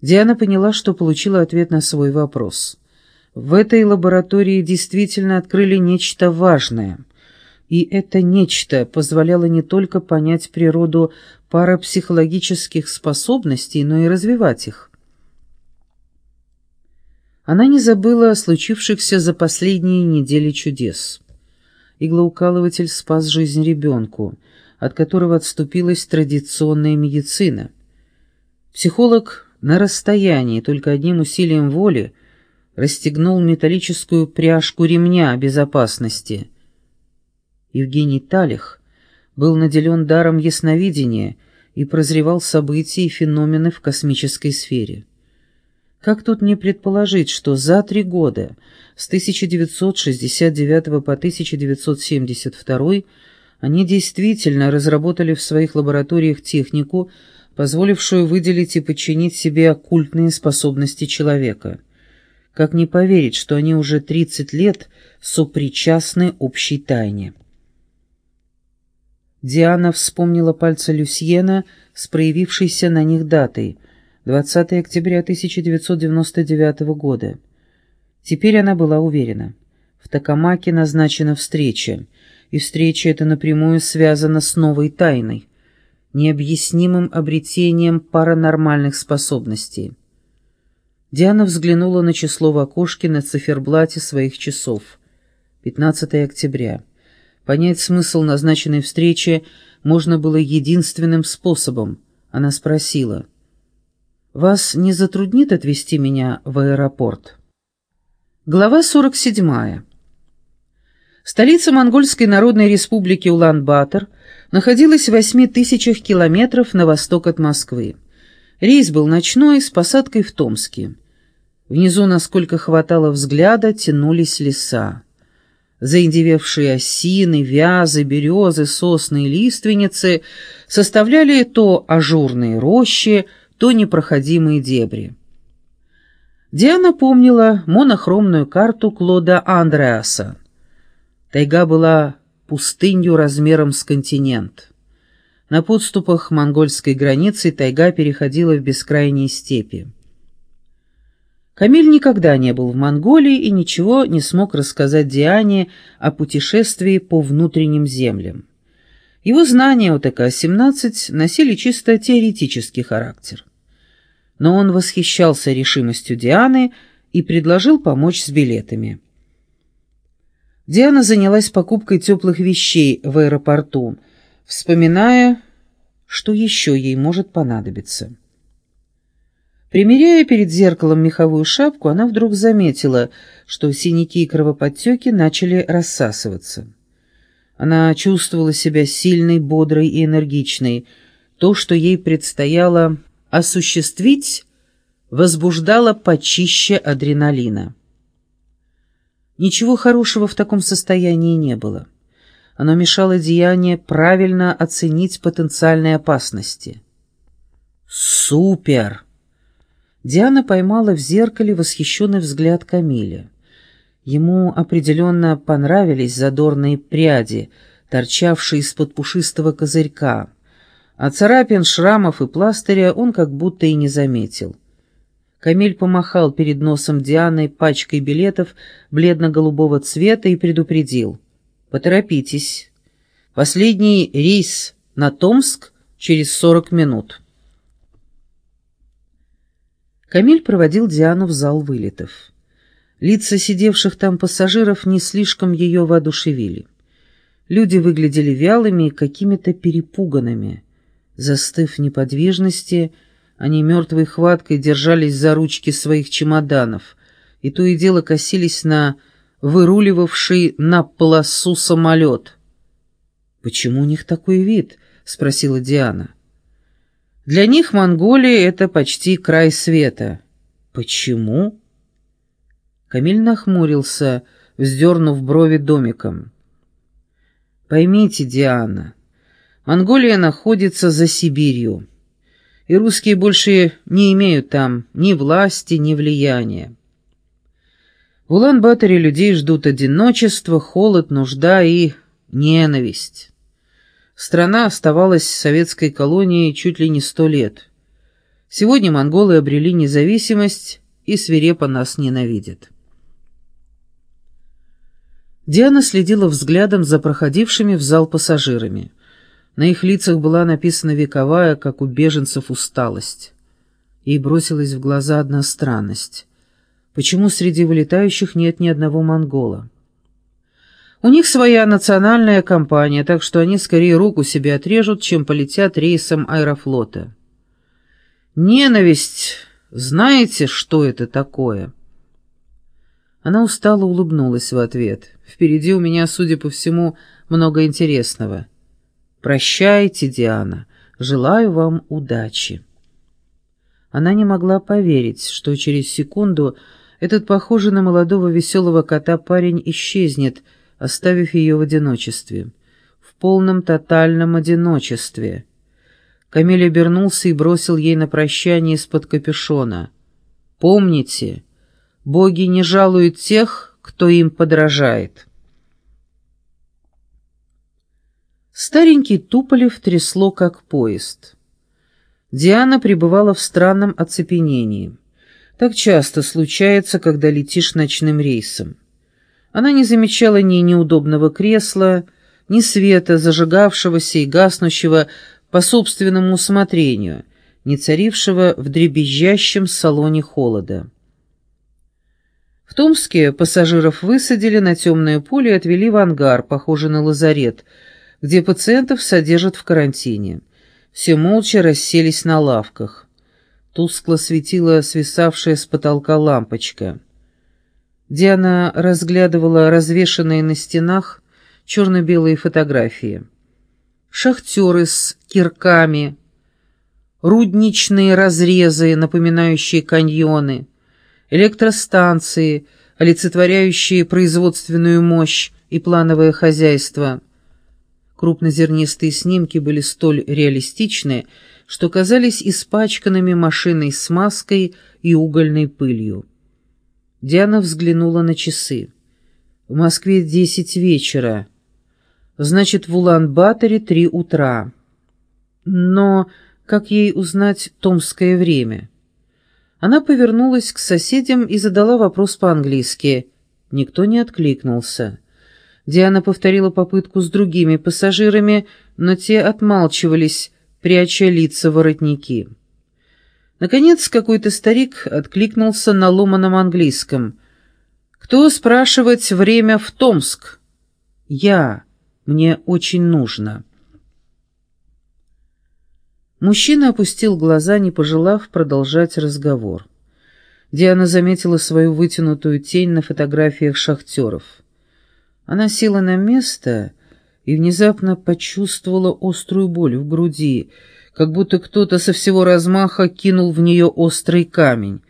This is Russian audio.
Диана поняла, что получила ответ на свой вопрос. В этой лаборатории действительно открыли нечто важное. И это нечто позволяло не только понять природу парапсихологических способностей, но и развивать их. Она не забыла о случившихся за последние недели чудес. Иглоукалыватель спас жизнь ребенку, от которого отступилась традиционная медицина. Психолог на расстоянии, только одним усилием воли, расстегнул металлическую пряжку ремня безопасности. Евгений Талих был наделен даром ясновидения и прозревал события и феномены в космической сфере. Как тут не предположить, что за три года, с 1969 по 1972, они действительно разработали в своих лабораториях технику, позволившую выделить и подчинить себе оккультные способности человека. Как не поверить, что они уже 30 лет сопричастны общей тайне? Диана вспомнила пальцы Люсьена с проявившейся на них датой – 20 октября 1999 года. Теперь она была уверена. В Токамаке назначена встреча, и встреча эта напрямую связана с новой тайной, необъяснимым обретением паранормальных способностей. Диана взглянула на число в окошке на циферблате своих часов. 15 октября. Понять смысл назначенной встречи можно было единственным способом. Она спросила — вас не затруднит отвезти меня в аэропорт? Глава 47. Столица Монгольской Народной Республики Улан-Батор находилась в восьми тысячах километров на восток от Москвы. Рейс был ночной, с посадкой в Томске. Внизу, насколько хватало взгляда, тянулись леса. Заиндевевшие осины, вязы, березы, сосны и лиственницы составляли то ажурные рощи, то непроходимые дебри. Диана помнила монохромную карту Клода Андреаса. Тайга была пустынью размером с континент. На подступах монгольской границы тайга переходила в бескрайние степи. Камиль никогда не был в Монголии и ничего не смог рассказать Диане о путешествии по внутренним землям. Его знания о ТК-17 носили чисто теоретический характер но он восхищался решимостью Дианы и предложил помочь с билетами. Диана занялась покупкой теплых вещей в аэропорту, вспоминая, что еще ей может понадобиться. Примеряя перед зеркалом меховую шапку, она вдруг заметила, что синяки и кровоподтеки начали рассасываться. Она чувствовала себя сильной, бодрой и энергичной. То, что ей предстояло осуществить возбуждало почище адреналина. Ничего хорошего в таком состоянии не было. Оно мешало деяние правильно оценить потенциальные опасности. «Супер!» Диана поймала в зеркале восхищенный взгляд Камиля. Ему определенно понравились задорные пряди, торчавшие из-под пушистого козырька а царапин, шрамов и пластыря он как будто и не заметил. Камиль помахал перед носом Дианы пачкой билетов бледно-голубого цвета и предупредил. «Поторопитесь. Последний рейс на Томск через сорок минут». Камиль проводил Диану в зал вылетов. Лица сидевших там пассажиров не слишком ее воодушевили. Люди выглядели вялыми и какими-то перепуганными. Застыв в неподвижности, они мертвой хваткой держались за ручки своих чемоданов и то и дело косились на выруливавший на полосу самолет. «Почему у них такой вид?» — спросила Диана. «Для них Монголия — это почти край света». «Почему?» Камиль нахмурился, вздернув брови домиком. «Поймите, Диана, Монголия находится за Сибирью, и русские больше не имеют там ни власти, ни влияния. В Улан-Баторе людей ждут одиночество, холод, нужда и ненависть. Страна оставалась советской колонией чуть ли не сто лет. Сегодня монголы обрели независимость и свирепо нас ненавидят. Диана следила взглядом за проходившими в зал пассажирами. На их лицах была написана вековая, как у беженцев, усталость. Ей бросилась в глаза одна странность. Почему среди вылетающих нет ни одного монгола? У них своя национальная компания, так что они скорее руку себе отрежут, чем полетят рейсом аэрофлота. Ненависть, знаете, что это такое?» Она устало улыбнулась в ответ. «Впереди у меня, судя по всему, много интересного. Прощайте, Диана. Желаю вам удачи». Она не могла поверить, что через секунду этот похожий на молодого веселого кота парень исчезнет, оставив ее в одиночестве. В полном тотальном одиночестве. Камиль обернулся и бросил ей на прощание из-под капюшона. «Помните, боги не жалуют тех, кто им подражает». Старенький Туполев трясло, как поезд. Диана пребывала в странном оцепенении. Так часто случается, когда летишь ночным рейсом. Она не замечала ни неудобного кресла, ни света, зажигавшегося и гаснущего по собственному усмотрению, не царившего в дребезжащем салоне холода. В Томске пассажиров высадили на темное поле и отвели в ангар, похожий на лазарет, где пациентов содержат в карантине. Все молча расселись на лавках. Тускло светила свисавшая с потолка лампочка. Диана разглядывала развешанные на стенах черно-белые фотографии шахтеры с кирками, рудничные разрезы, напоминающие каньоны, электростанции, олицетворяющие производственную мощь и плановое хозяйство. Крупнозернистые снимки были столь реалистичны, что казались испачканными машиной смазкой и угольной пылью. Диана взглянула на часы. В Москве десять вечера. Значит, в Улан-Баторе три утра. Но как ей узнать томское время? Она повернулась к соседям и задала вопрос по-английски. Никто не откликнулся. Диана повторила попытку с другими пассажирами, но те отмалчивались, пряча лица воротники. Наконец, какой-то старик откликнулся на ломаном английском. «Кто спрашивать время в Томск?» «Я». Мне очень нужно». Мужчина опустил глаза, не пожелав продолжать разговор. Диана заметила свою вытянутую тень на фотографиях шахтеров. Она села на место и внезапно почувствовала острую боль в груди, как будто кто-то со всего размаха кинул в нее острый камень.